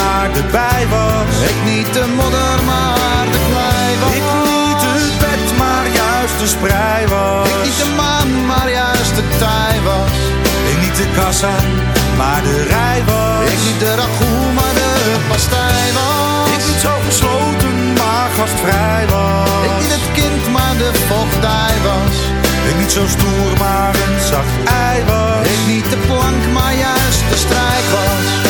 maar de bij was. Ik niet de modder, maar de klei was. Ik niet het bed, maar juist de sprei was. Ik niet de maan, maar juist de tij was. Ik niet de kassa, maar de rij was. Ik niet de ragout, maar de pastij was. Ik niet zo gesloten, maar gastvrij was. Ik niet het kind, maar de vochtdij was. Ik niet zo stoer, maar een zacht ei was. Ik niet de plank, maar juist de strijk was.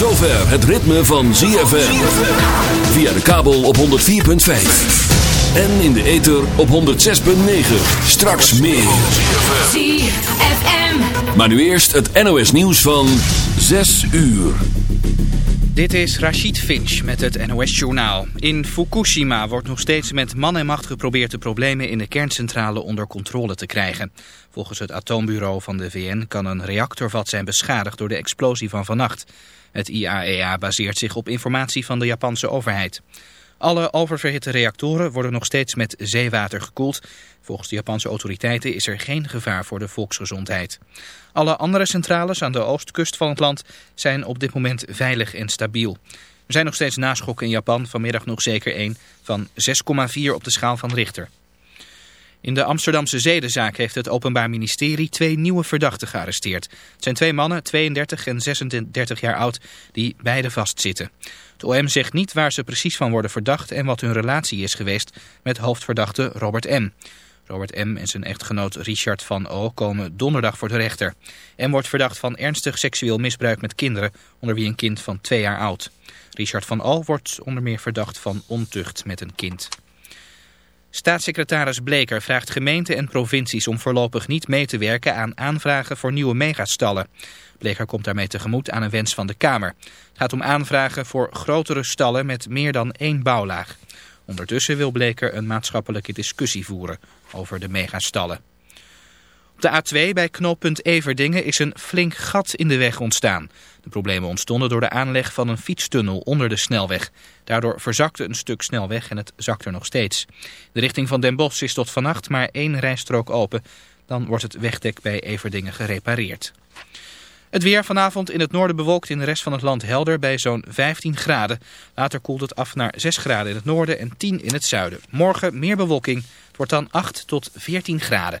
zover het ritme van ZFM. Via de kabel op 104.5. En in de ether op 106.9. Straks meer. ZFM. Maar nu eerst het NOS nieuws van 6 uur. Dit is Rachid Finch met het NOS-journaal. In Fukushima wordt nog steeds met man en macht geprobeerd de problemen in de kerncentrale onder controle te krijgen. Volgens het atoombureau van de VN kan een reactorvat zijn beschadigd door de explosie van vannacht. Het IAEA baseert zich op informatie van de Japanse overheid. Alle oververhitte reactoren worden nog steeds met zeewater gekoeld. Volgens de Japanse autoriteiten is er geen gevaar voor de volksgezondheid. Alle andere centrales aan de oostkust van het land zijn op dit moment veilig en stabiel. Er zijn nog steeds naschokken in Japan, vanmiddag nog zeker één van 6,4 op de schaal van Richter. In de Amsterdamse zedenzaak heeft het Openbaar Ministerie twee nieuwe verdachten gearresteerd. Het zijn twee mannen, 32 en 36 jaar oud, die beide vastzitten. Het OM zegt niet waar ze precies van worden verdacht en wat hun relatie is geweest met hoofdverdachte Robert M. Robert M. en zijn echtgenoot Richard van O. komen donderdag voor de rechter. M. wordt verdacht van ernstig seksueel misbruik met kinderen, onder wie een kind van twee jaar oud. Richard van O. wordt onder meer verdacht van ontucht met een kind. Staatssecretaris Bleker vraagt gemeenten en provincies om voorlopig niet mee te werken aan aanvragen voor nieuwe megastallen. Bleker komt daarmee tegemoet aan een wens van de Kamer. Het gaat om aanvragen voor grotere stallen met meer dan één bouwlaag. Ondertussen wil Bleker een maatschappelijke discussie voeren over de megastallen. Op de A2 bij knooppunt Everdingen is een flink gat in de weg ontstaan. De problemen ontstonden door de aanleg van een fietstunnel onder de snelweg. Daardoor verzakte een stuk snelweg en het zakt er nog steeds. De richting van Den Bosch is tot vannacht maar één rijstrook open. Dan wordt het wegdek bij Everdingen gerepareerd. Het weer vanavond in het noorden bewolkt in de rest van het land helder bij zo'n 15 graden. Later koelt het af naar 6 graden in het noorden en 10 in het zuiden. Morgen meer bewolking. Het wordt dan 8 tot 14 graden.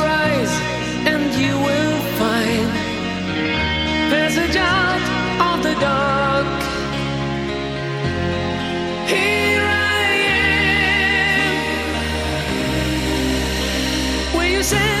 kisses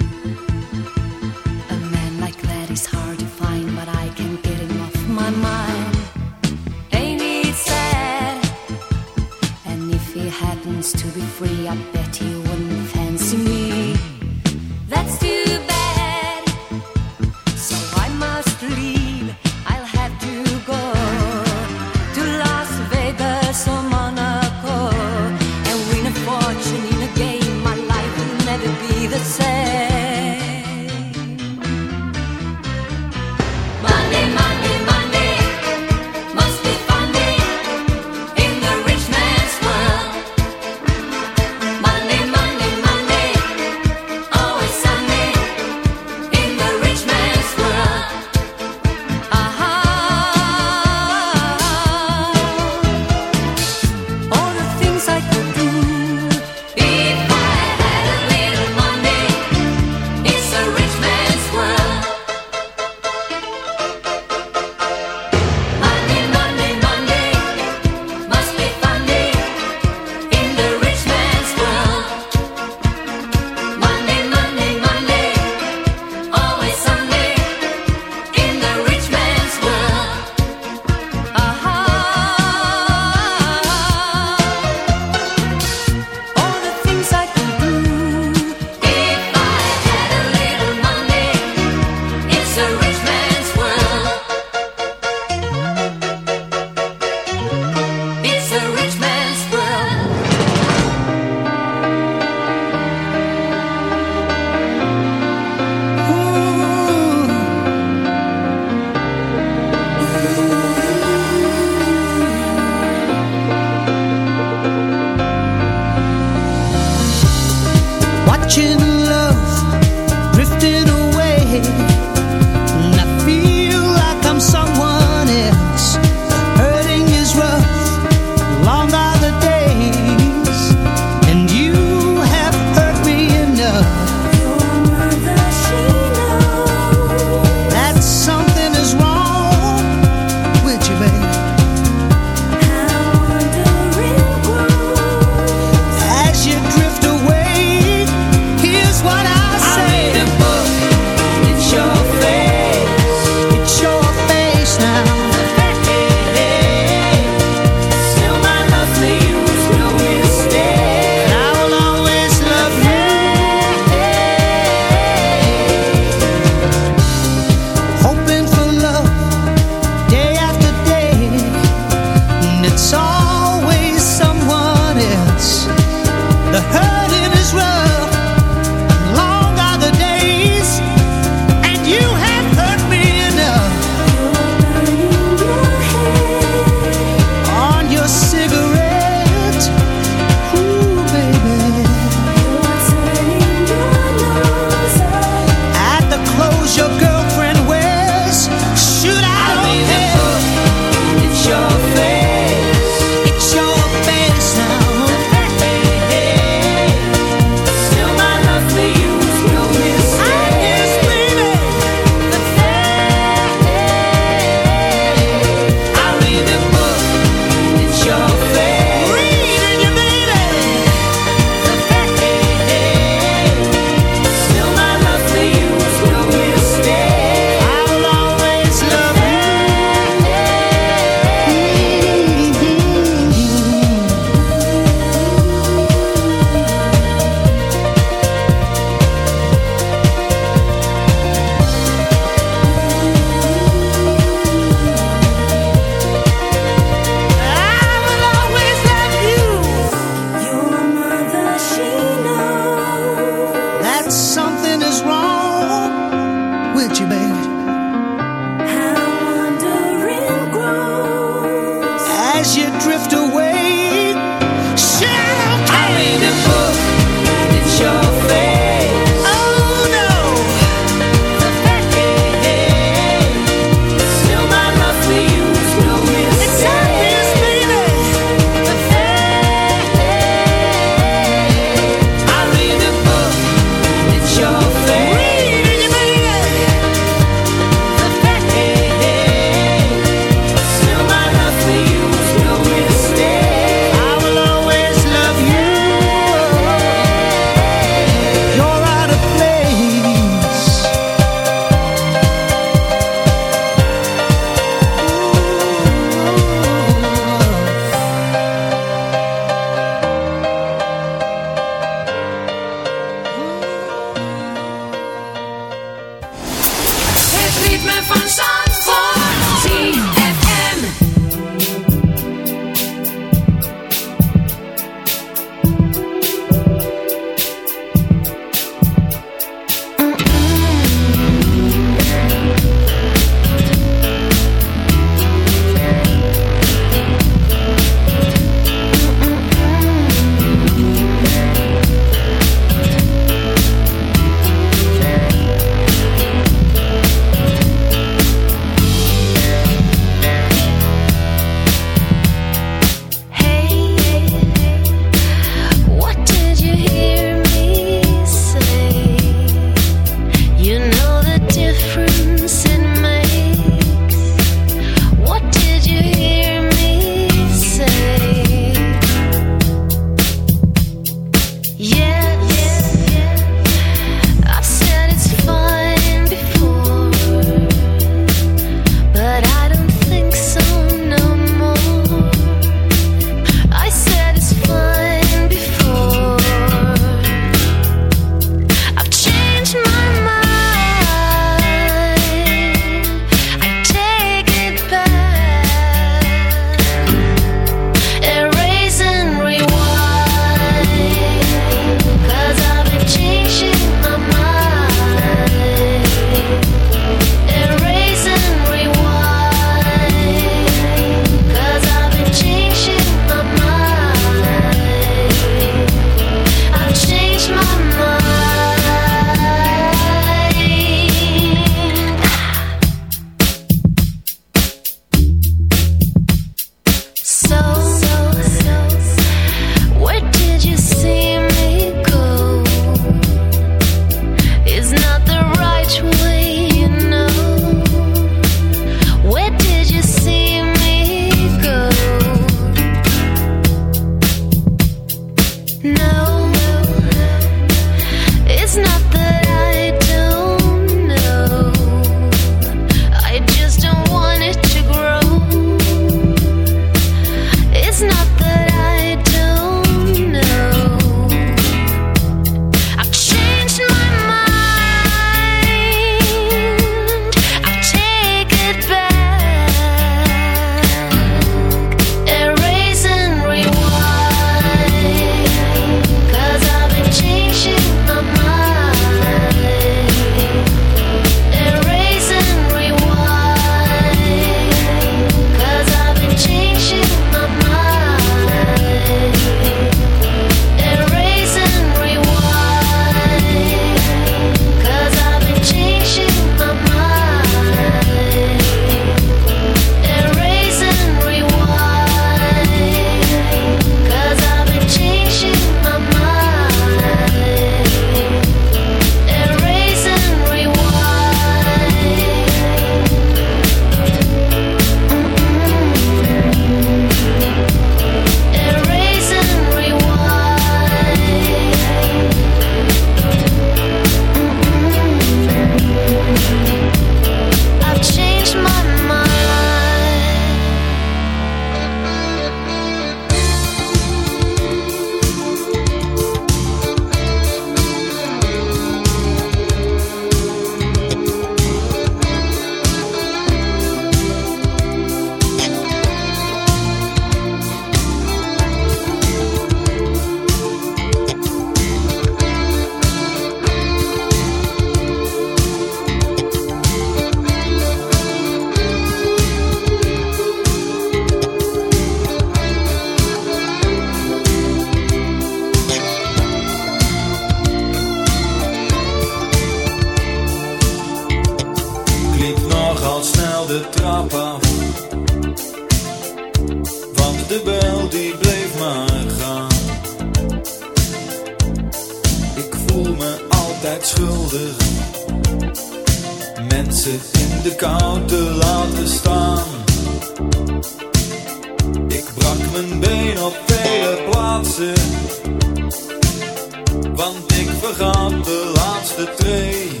Want ik vergat de laatste twee.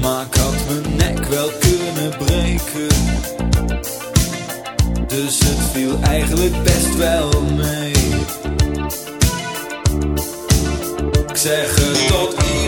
Maar ik had mijn nek wel kunnen breken. Dus het viel eigenlijk best wel mee. Ik zeg het tot iedereen.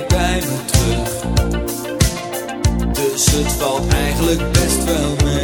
weer bij me terug. Dus het valt eigenlijk best wel mee.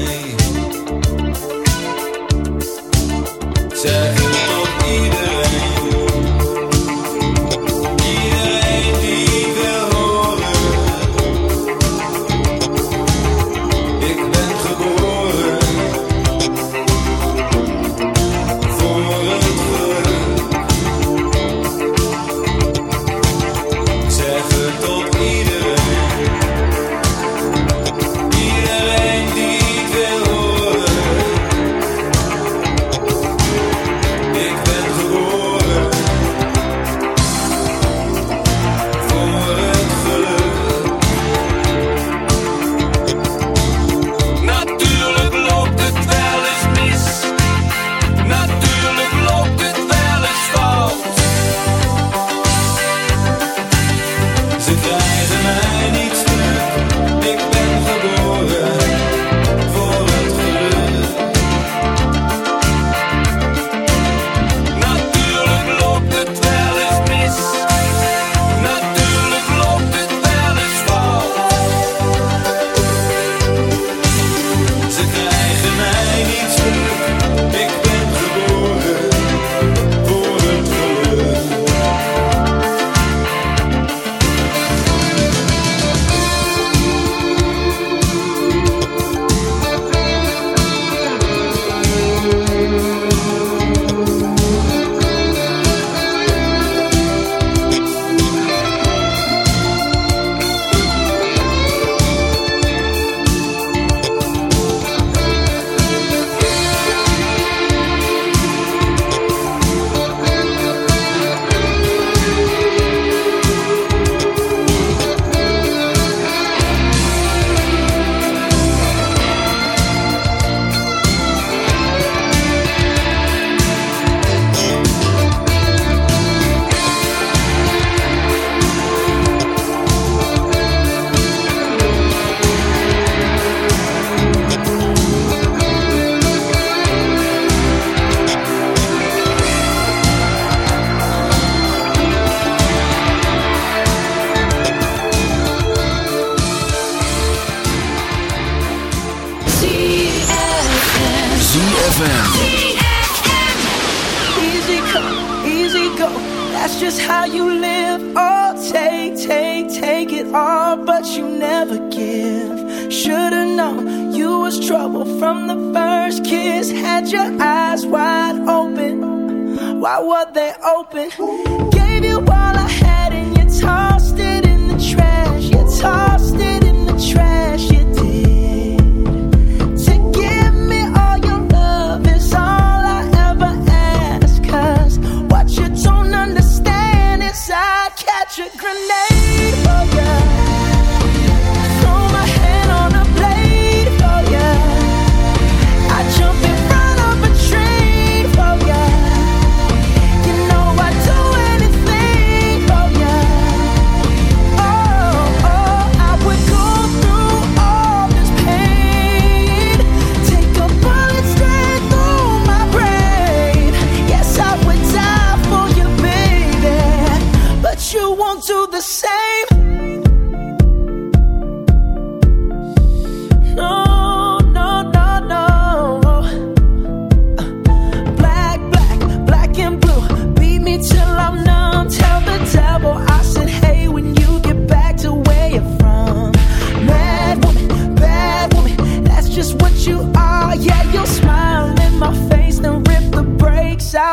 open. Ooh.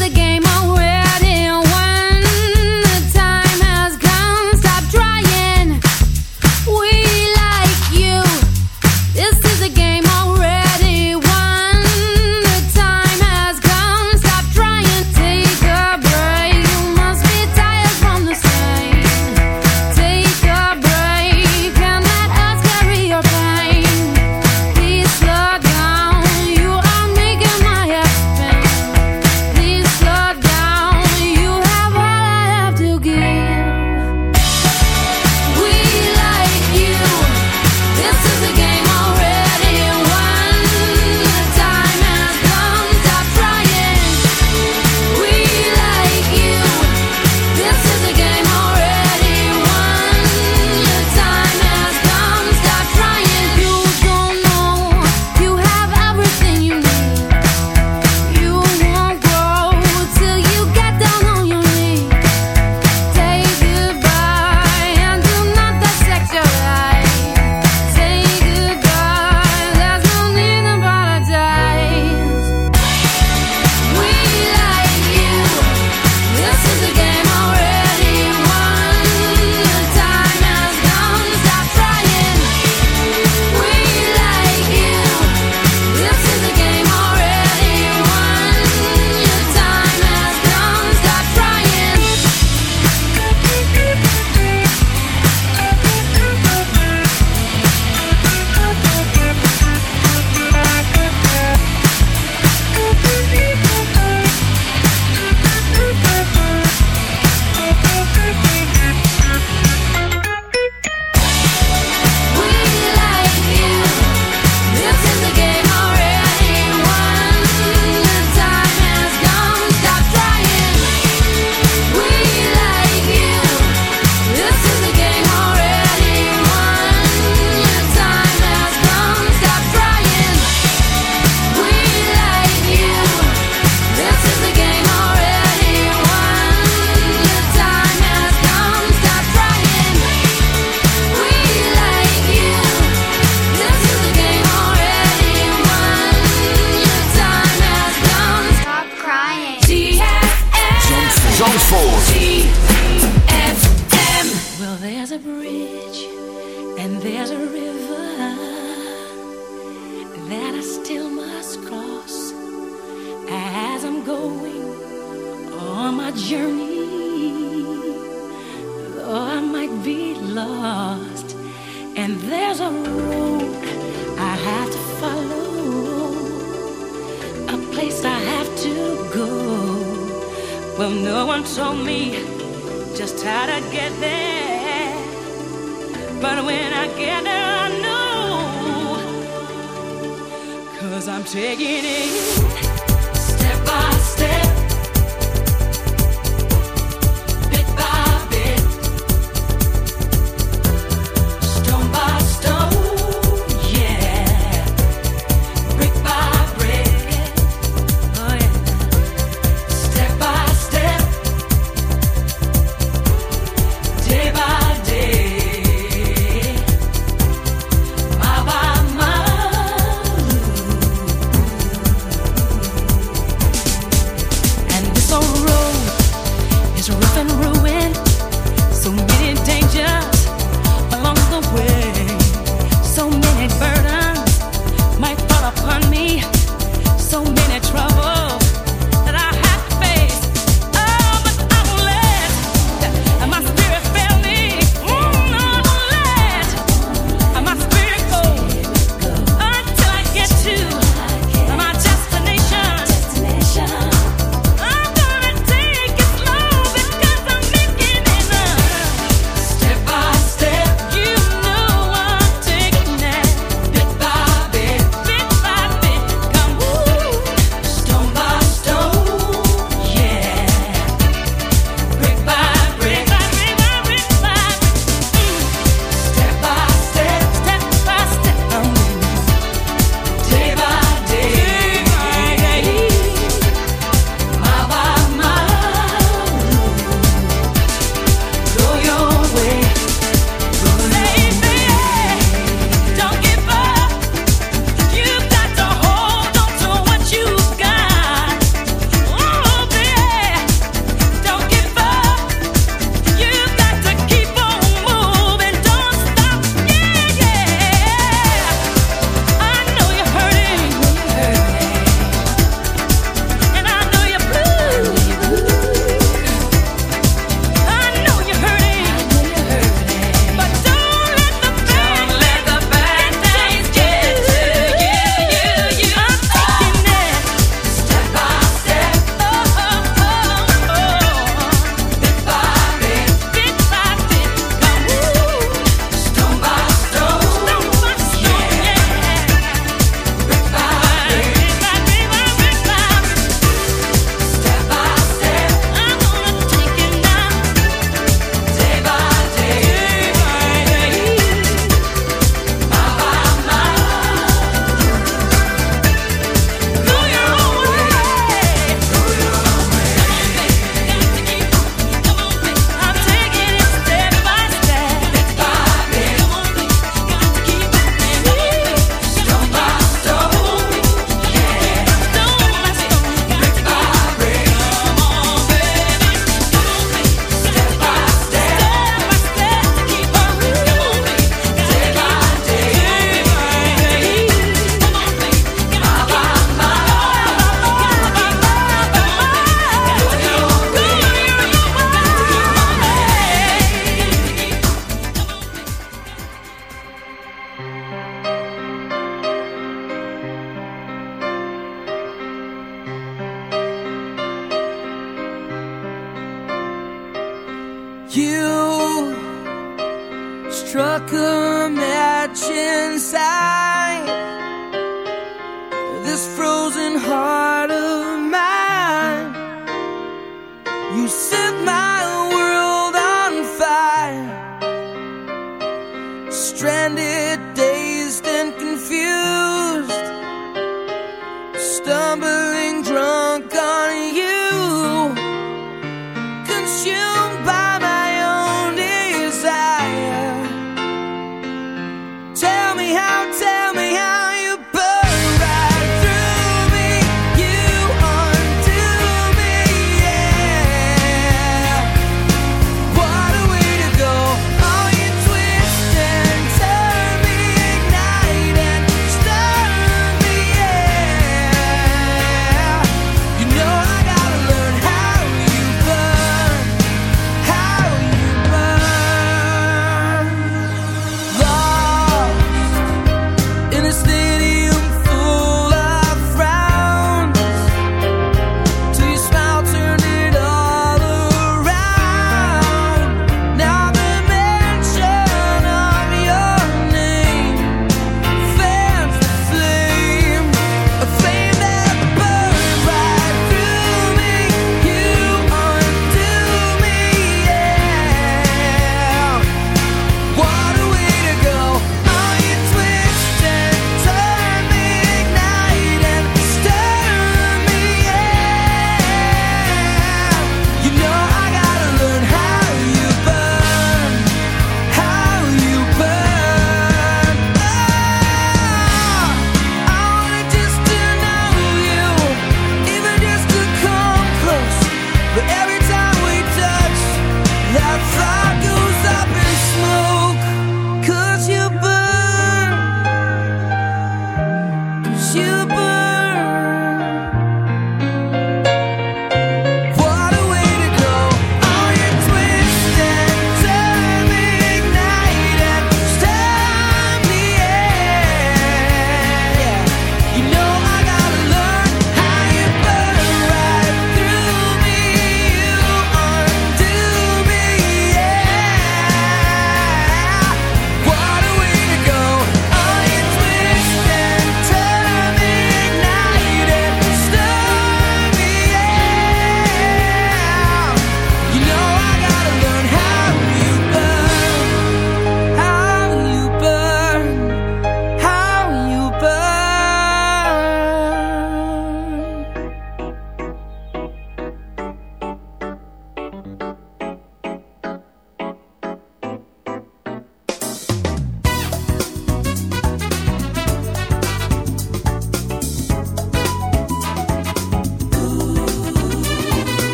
again.